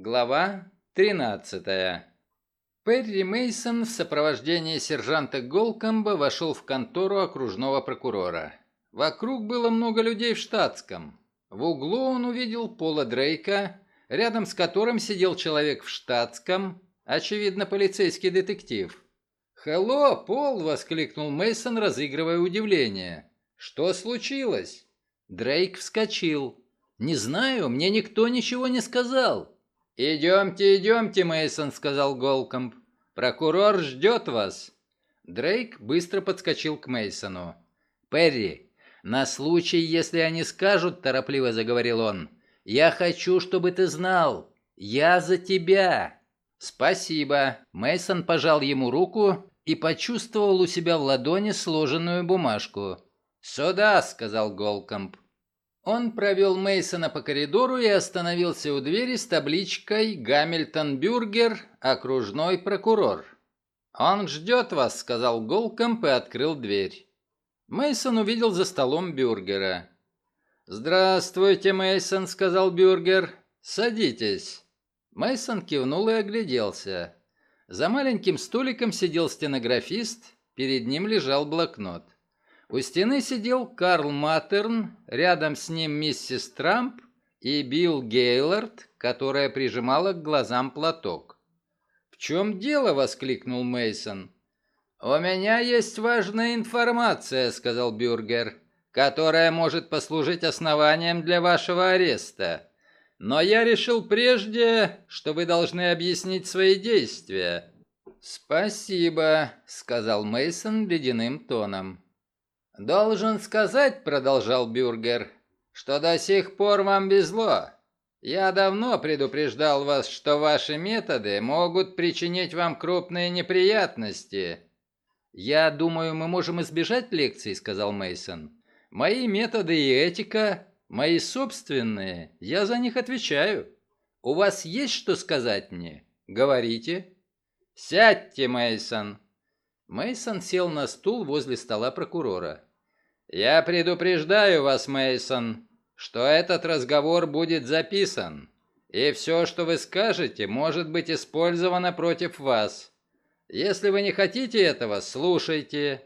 Глава 13. Перри Мейсон в сопровождении сержанта Голкомба вошел в контору окружного прокурора. Вокруг было много людей в штатском. В углу он увидел Пола Дрейка, рядом с которым сидел человек в штатском, очевидно, полицейский детектив. «Хелло, Пол!» — воскликнул Мейсон, разыгрывая удивление. «Что случилось?» Дрейк вскочил. «Не знаю, мне никто ничего не сказал». «Идемте, идемте, Мейсон, сказал Голкомб. «Прокурор ждет вас». Дрейк быстро подскочил к Мейсону. «Перри, на случай, если они скажут, — торопливо заговорил он, — я хочу, чтобы ты знал, я за тебя». «Спасибо». Мейсон пожал ему руку и почувствовал у себя в ладони сложенную бумажку. «Сюда», — сказал Голкомб. Он провел Мейсона по коридору и остановился у двери с табличкой «Гамильтон Бюргер, окружной прокурор». «Он ждет вас», — сказал Голкомп и открыл дверь. Мейсон увидел за столом Бюргера. «Здравствуйте, Мейсон, сказал Бюргер. «Садитесь». Мейсон кивнул и огляделся. За маленьким столиком сидел стенографист, перед ним лежал блокнот. У стены сидел Карл Маттерн, рядом с ним миссис Трамп и Билл Гейлорд, которая прижимала к глазам платок. «В чем дело?» — воскликнул Мейсон. «У меня есть важная информация», — сказал Бюргер, «которая может послужить основанием для вашего ареста. Но я решил прежде, что вы должны объяснить свои действия». «Спасибо», — сказал Мейсон ледяным тоном. «Должен сказать», — продолжал Бюргер, — «что до сих пор вам везло. Я давно предупреждал вас, что ваши методы могут причинить вам крупные неприятности». «Я думаю, мы можем избежать лекций», — сказал Мейсон. «Мои методы и этика, мои собственные, я за них отвечаю. У вас есть что сказать мне? Говорите». «Сядьте, Мейсон. Мейсон сел на стул возле стола прокурора. «Я предупреждаю вас, Мейсон, что этот разговор будет записан, и все, что вы скажете, может быть использовано против вас. Если вы не хотите этого, слушайте.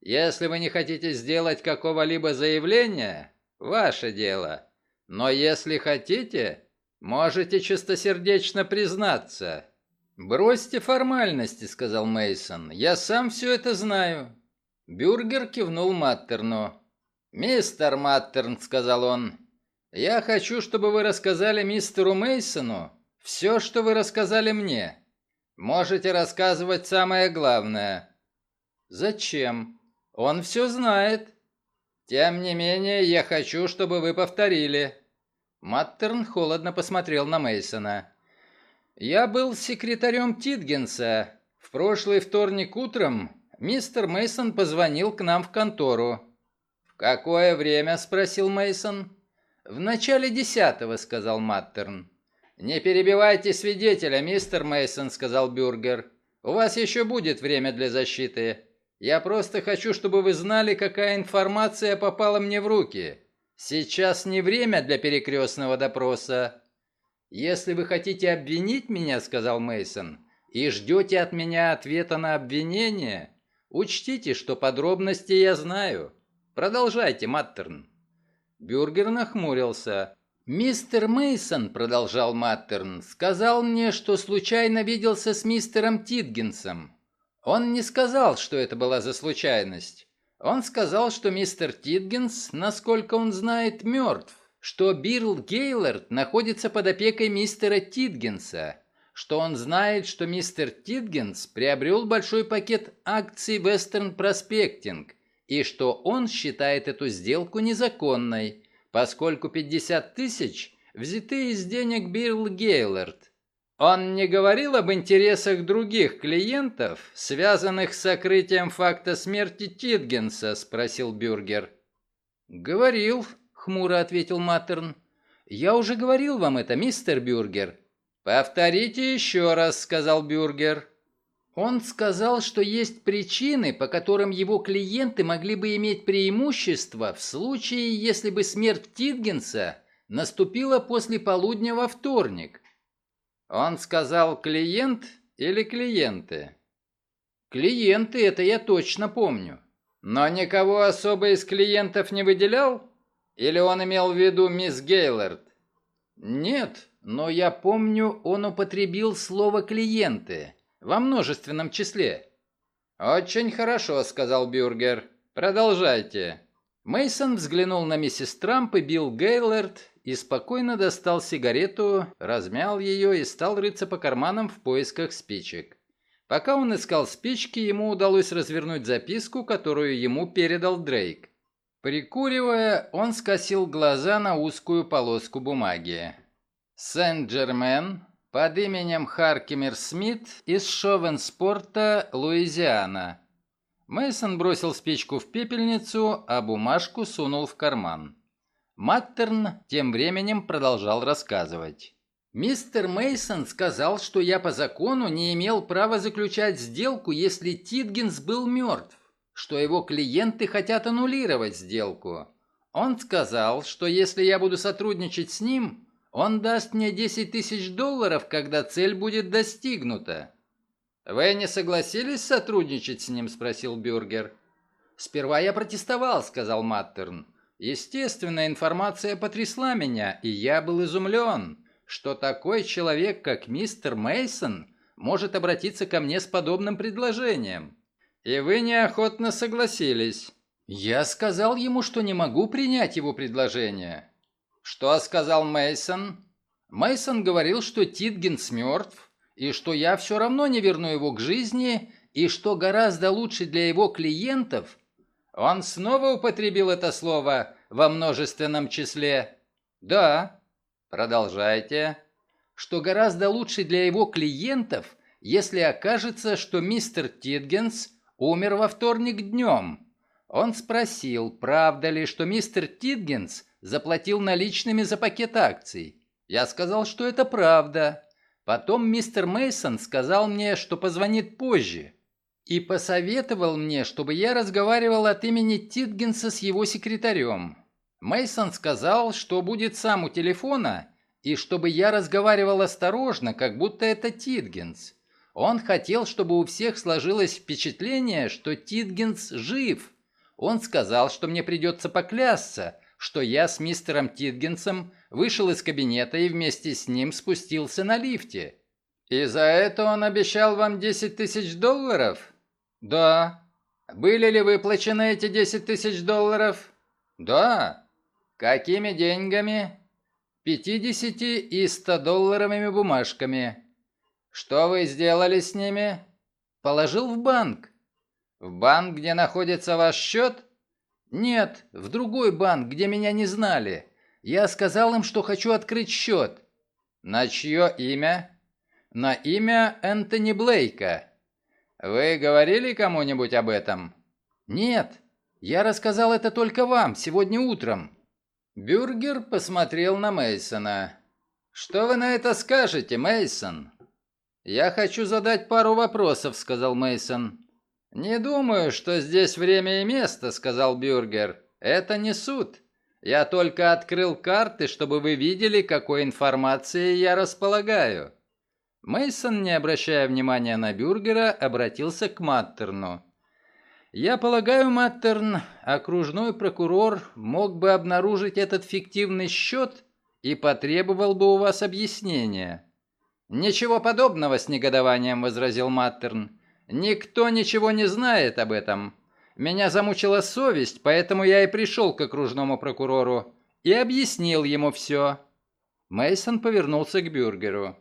Если вы не хотите сделать какого-либо заявления, ваше дело. Но если хотите, можете чистосердечно признаться». «Бросьте формальности», — сказал Мейсон. «Я сам все это знаю. Бюргер кивнул Маттерну. «Мистер Маттерн», — сказал он, — «я хочу, чтобы вы рассказали мистеру Мейсону все, что вы рассказали мне. Можете рассказывать самое главное». «Зачем? Он все знает». «Тем не менее, я хочу, чтобы вы повторили». Маттерн холодно посмотрел на Мейсона. «Я был секретарем Титгенса. В прошлый вторник утром Мистер Мейсон позвонил к нам в контору. В какое время? спросил Мейсон. В начале десятого, сказал Маттерн. Не перебивайте свидетеля, мистер Мейсон, сказал Бюргер. У вас еще будет время для защиты. Я просто хочу, чтобы вы знали, какая информация попала мне в руки. Сейчас не время для перекрестного допроса. Если вы хотите обвинить меня, сказал Мейсон, и ждете от меня ответа на обвинение, Учтите, что подробности я знаю. Продолжайте, Маттерн. Бюргер нахмурился. Мистер Мейсон, продолжал Маттерн, сказал мне, что случайно виделся с мистером Титгенсом. Он не сказал, что это была за случайность. Он сказал, что мистер Титгенс, насколько он знает, мертв, что Бирл Гейлорд находится под опекой мистера Титгенса, что он знает, что мистер Титгенс приобрел большой пакет акций Western Prospecting и что он считает эту сделку незаконной, поскольку 50 тысяч взяты из денег Билл Гейлорд. Он не говорил об интересах других клиентов, связанных с сокрытием факта смерти Титгенса, спросил Бюргер. Говорил, хмуро ответил Маттерн. Я уже говорил вам это, мистер Бюргер. «Повторите еще раз», — сказал Бюргер. Он сказал, что есть причины, по которым его клиенты могли бы иметь преимущество в случае, если бы смерть Титгенса наступила после полудня во вторник. Он сказал клиент или клиенты? Клиенты, это я точно помню. Но никого особо из клиентов не выделял? Или он имел в виду мисс Гейлорд? Нет, но я помню, он употребил слово «клиенты» во множественном числе. Очень хорошо, сказал Бюргер. Продолжайте. Мейсон взглянул на миссис Трамп и Билл Гейлорд и спокойно достал сигарету, размял ее и стал рыться по карманам в поисках спичек. Пока он искал спички, ему удалось развернуть записку, которую ему передал Дрейк. Прикуривая, он скосил глаза на узкую полоску бумаги. Сент-Джермен под именем Харкимер Смит из Шовенспорта, Луизиана. Мейсон бросил спичку в пепельницу, а бумажку сунул в карман. Маттерн тем временем продолжал рассказывать. Мистер Мейсон сказал, что я по закону не имел права заключать сделку, если Титгенс был мертв, что его клиенты хотят аннулировать сделку. Он сказал, что если я буду сотрудничать с ним, он даст мне 10 тысяч долларов, когда цель будет достигнута. «Вы не согласились сотрудничать с ним?» – спросил Бюргер. «Сперва я протестовал», – сказал Маттерн. «Естественно, информация потрясла меня, и я был изумлен что такой человек, как мистер Мейсон, может обратиться ко мне с подобным предложением. И вы неохотно согласились. Я сказал ему, что не могу принять его предложение. Что сказал Мейсон? Мейсон говорил, что Титгенс мертв, и что я все равно не верну его к жизни, и что гораздо лучше для его клиентов. Он снова употребил это слово во множественном числе. Да, Продолжайте. Что гораздо лучше для его клиентов, если окажется, что мистер Титгенс умер во вторник днем. Он спросил, правда ли, что мистер Титгенс заплатил наличными за пакет акций. Я сказал, что это правда. Потом мистер Мейсон сказал мне, что позвонит позже. И посоветовал мне, чтобы я разговаривал от имени Титгенса с его секретарем. Мейсон сказал, что будет сам у телефона, и чтобы я разговаривал осторожно, как будто это Титгенс. Он хотел, чтобы у всех сложилось впечатление, что Титгенс жив. Он сказал, что мне придется поклясться, что я с мистером Титгенсом вышел из кабинета и вместе с ним спустился на лифте. «И за это он обещал вам 10 тысяч долларов?» «Да». «Были ли выплачены эти 10 тысяч долларов?» «Да». Какими деньгами? 50 и 100 долларовыми бумажками. Что вы сделали с ними? Положил в банк. В банк, где находится ваш счет? Нет, в другой банк, где меня не знали. Я сказал им, что хочу открыть счет. На чье имя? На имя Энтони Блейка. Вы говорили кому-нибудь об этом? Нет, я рассказал это только вам сегодня утром. Бюргер посмотрел на Мейсона. Что вы на это скажете, Мейсон? Я хочу задать пару вопросов, сказал Мейсон. Не думаю, что здесь время и место, сказал Бюргер. Это не суд. Я только открыл карты, чтобы вы видели, какой информацией я располагаю. Мейсон, не обращая внимания на Бюргера, обратился к Маттерну. Я полагаю, Маттерн, окружной прокурор мог бы обнаружить этот фиктивный счет и потребовал бы у вас объяснения. Ничего подобного с негодованием возразил Маттерн. Никто ничего не знает об этом. Меня замучила совесть, поэтому я и пришел к окружному прокурору и объяснил ему все. Мейсон повернулся к Бюргеру.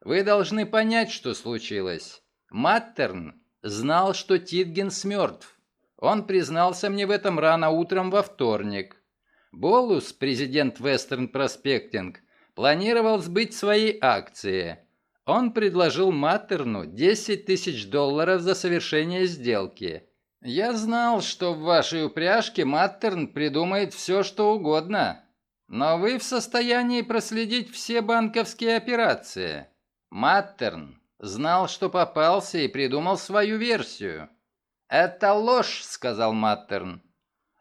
Вы должны понять, что случилось. Маттерн знал, что Титгенс мертв. Он признался мне в этом рано утром во вторник. Болус, президент Western Prospecting, планировал сбыть свои акции. Он предложил Маттерну 10 тысяч долларов за совершение сделки. Я знал, что в вашей упряжке Маттерн придумает все, что угодно. Но вы в состоянии проследить все банковские операции. Маттерн знал, что попался и придумал свою версию. «Это ложь», — сказал Маттерн.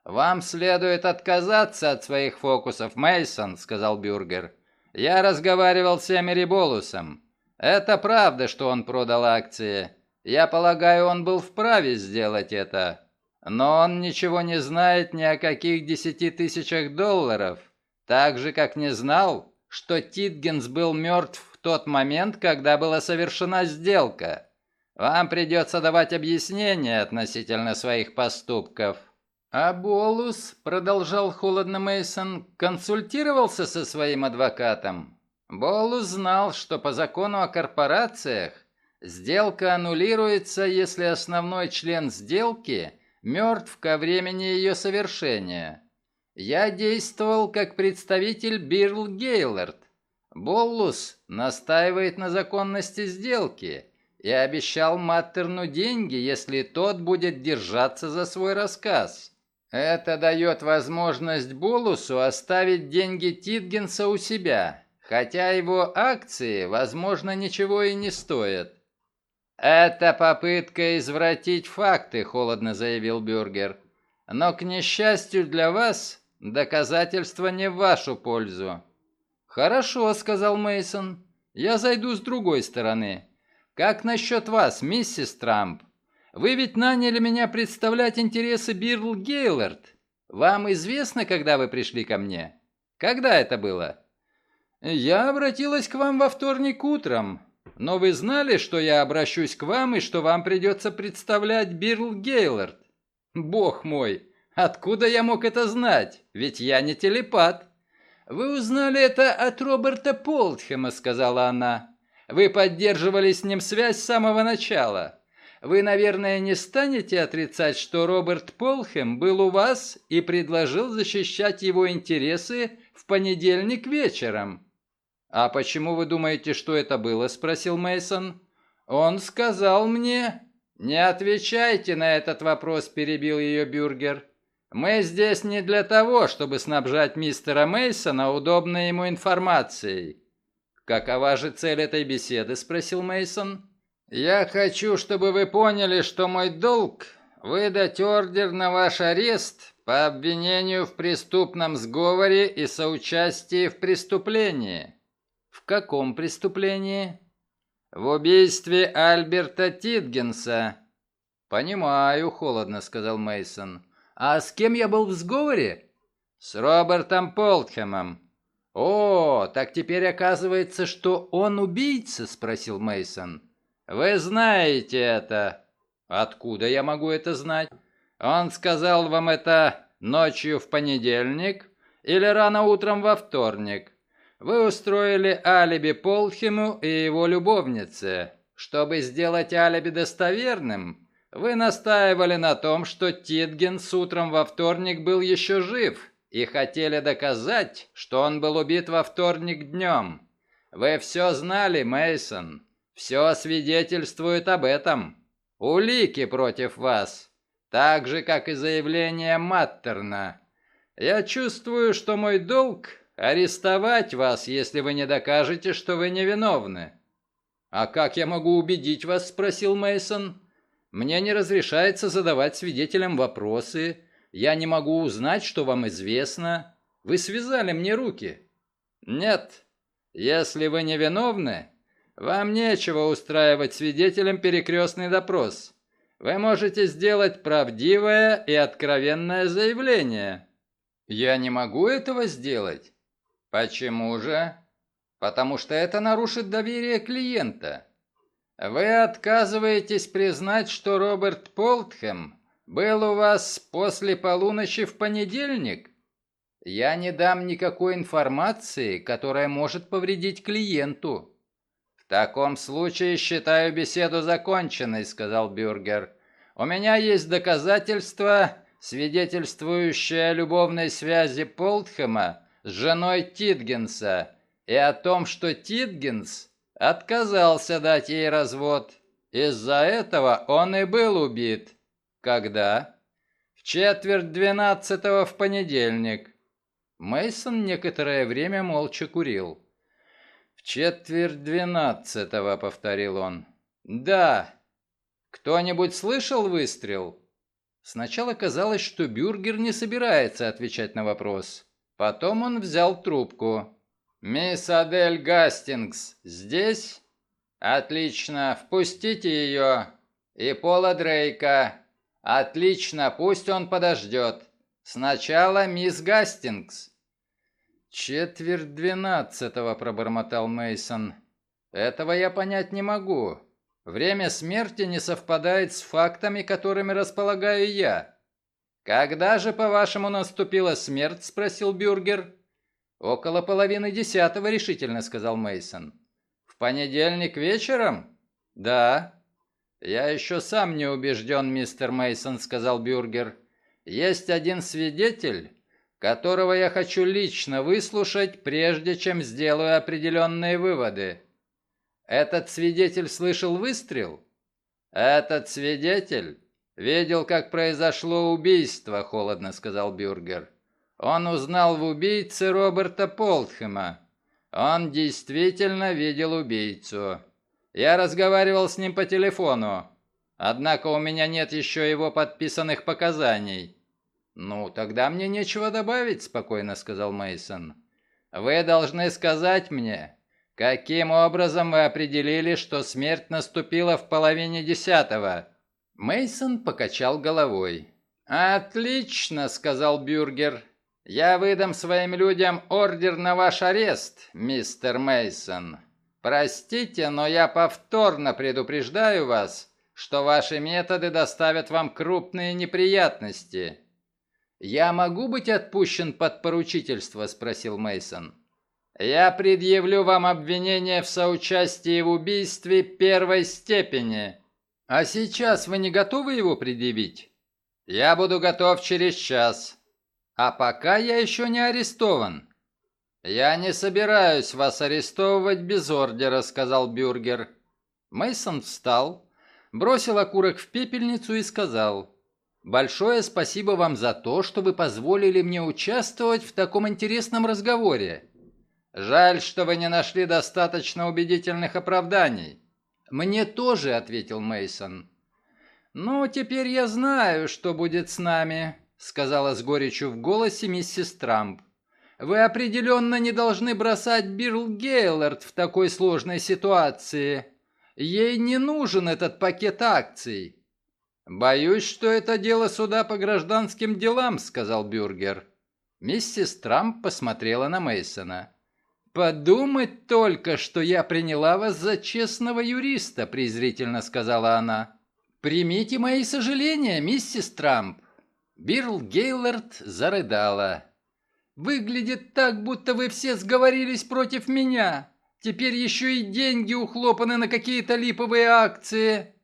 «Вам следует отказаться от своих фокусов, Мейсон, сказал Бюргер. «Я разговаривал с Эмери Болусом. Это правда, что он продал акции. Я полагаю, он был вправе сделать это. Но он ничего не знает ни о каких десяти тысячах долларов. Так же, как не знал, что Титгенс был мертв в тот момент, когда была совершена сделка. Вам придется давать объяснения относительно своих поступков. А Болус, продолжал холодно Мейсон, консультировался со своим адвокатом. Болус знал, что по закону о корпорациях сделка аннулируется, если основной член сделки мертв ко времени ее совершения. Я действовал как представитель Бирл Гейлорд. Боллус настаивает на законности сделки и обещал Маттерну деньги, если тот будет держаться за свой рассказ. Это дает возможность Болусу оставить деньги Титгенса у себя, хотя его акции, возможно, ничего и не стоят. «Это попытка извратить факты», — холодно заявил Бюргер. «Но, к несчастью для вас, доказательства не в вашу пользу». «Хорошо», — сказал Мейсон. «Я зайду с другой стороны. Как насчет вас, миссис Трамп? Вы ведь наняли меня представлять интересы Бирл Гейлорд. Вам известно, когда вы пришли ко мне? Когда это было? Я обратилась к вам во вторник утром. Но вы знали, что я обращусь к вам и что вам придется представлять Бирл Гейлорд? Бог мой, откуда я мог это знать? Ведь я не телепат. Вы узнали это от Роберта Полтхема, сказала она. Вы поддерживали с ним связь с самого начала. Вы, наверное, не станете отрицать, что Роберт Полхэм был у вас и предложил защищать его интересы в понедельник вечером. А почему вы думаете, что это было? спросил Мейсон. Он сказал мне. Не отвечайте на этот вопрос, перебил ее Бюргер. Мы здесь не для того, чтобы снабжать мистера Мейсона удобной ему информацией. Какова же цель этой беседы? спросил Мейсон. «Я хочу, чтобы вы поняли, что мой долг – выдать ордер на ваш арест по обвинению в преступном сговоре и соучастии в преступлении». «В каком преступлении?» «В убийстве Альберта Титгенса». «Понимаю», – холодно сказал Мейсон. «А с кем я был в сговоре?» «С Робертом Полтхэмом». «О, так теперь оказывается, что он убийца?» – спросил Мейсон. Вы знаете это. Откуда я могу это знать? Он сказал вам это ночью в понедельник или рано утром во вторник. Вы устроили алиби Полхиму и его любовнице. Чтобы сделать алиби достоверным, вы настаивали на том, что Титген с утром во вторник был еще жив и хотели доказать, что он был убит во вторник днем. Вы все знали, Мейсон. Все свидетельствует об этом. Улики против вас, так же, как и заявление Маттерна. Я чувствую, что мой долг — арестовать вас, если вы не докажете, что вы невиновны». «А как я могу убедить вас?» — спросил Мейсон. «Мне не разрешается задавать свидетелям вопросы. Я не могу узнать, что вам известно. Вы связали мне руки». «Нет, если вы невиновны, вам нечего устраивать свидетелям перекрестный допрос. Вы можете сделать правдивое и откровенное заявление. Я не могу этого сделать. Почему же? Потому что это нарушит доверие клиента. Вы отказываетесь признать, что Роберт Полтхэм был у вас после полуночи в понедельник? Я не дам никакой информации, которая может повредить клиенту. «В таком случае считаю беседу законченной», — сказал Бюргер. «У меня есть доказательства, свидетельствующие о любовной связи Полтхэма с женой Титгенса и о том, что Титгенс отказался дать ей развод. Из-за этого он и был убит. Когда? В четверть двенадцатого в понедельник. Мейсон некоторое время молча курил четверть двенадцатого», — повторил он. «Да. Кто-нибудь слышал выстрел?» Сначала казалось, что Бюргер не собирается отвечать на вопрос. Потом он взял трубку. «Мисс Адель Гастингс здесь?» Отлично, впустите ее. И Пола Дрейка. Отлично, пусть он подождет. Сначала мисс Гастингс. Четверть двенадцатого, пробормотал Мейсон. Этого я понять не могу. Время смерти не совпадает с фактами, которыми располагаю я. Когда же, по-вашему, наступила смерть? спросил Бюргер. Около половины десятого, решительно сказал Мейсон. В понедельник вечером? Да. Я еще сам не убежден, мистер Мейсон, сказал Бюргер. Есть один свидетель, которого я хочу лично выслушать, прежде чем сделаю определенные выводы. Этот свидетель слышал выстрел? Этот свидетель видел, как произошло убийство, холодно сказал Бюргер. Он узнал в убийце Роберта Полтхема. Он действительно видел убийцу. Я разговаривал с ним по телефону. Однако у меня нет еще его подписанных показаний. Ну, тогда мне нечего добавить, спокойно сказал Мейсон. Вы должны сказать мне, каким образом вы определили, что смерть наступила в половине десятого? Мейсон покачал головой. Отлично, сказал Бюргер. Я выдам своим людям ордер на ваш арест, мистер Мейсон. Простите, но я повторно предупреждаю вас, что ваши методы доставят вам крупные неприятности. Я могу быть отпущен под поручительство, спросил Мейсон. Я предъявлю вам обвинение в соучастии в убийстве первой степени. А сейчас вы не готовы его предъявить? Я буду готов через час. А пока я еще не арестован. Я не собираюсь вас арестовывать без ордера, сказал Бюргер. Мейсон встал, бросил окурок в пепельницу и сказал: "Большое спасибо вам за то, что вы позволили мне участвовать в таком интересном разговоре. Жаль, что вы не нашли достаточно убедительных оправданий". "Мне тоже", ответил Мейсон. "Ну, теперь я знаю, что будет с нами сказала с горечью в голосе миссис Трамп. Вы определенно не должны бросать Бирл Гейлорд в такой сложной ситуации. Ей не нужен этот пакет акций. Боюсь, что это дело суда по гражданским делам, сказал Бюргер. Миссис Трамп посмотрела на Мейсона. Подумать только, что я приняла вас за честного юриста, презрительно сказала она. Примите мои сожаления, миссис Трамп. Бирл Гейлорд зарыдала. «Выглядит так, будто вы все сговорились против меня. Теперь еще и деньги ухлопаны на какие-то липовые акции».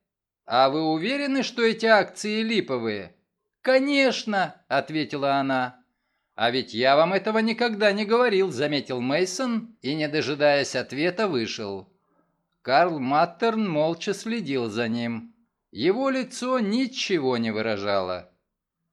«А вы уверены, что эти акции липовые?» «Конечно», — ответила она. «А ведь я вам этого никогда не говорил», — заметил Мейсон и, не дожидаясь ответа, вышел. Карл Маттерн молча следил за ним. Его лицо ничего не выражало.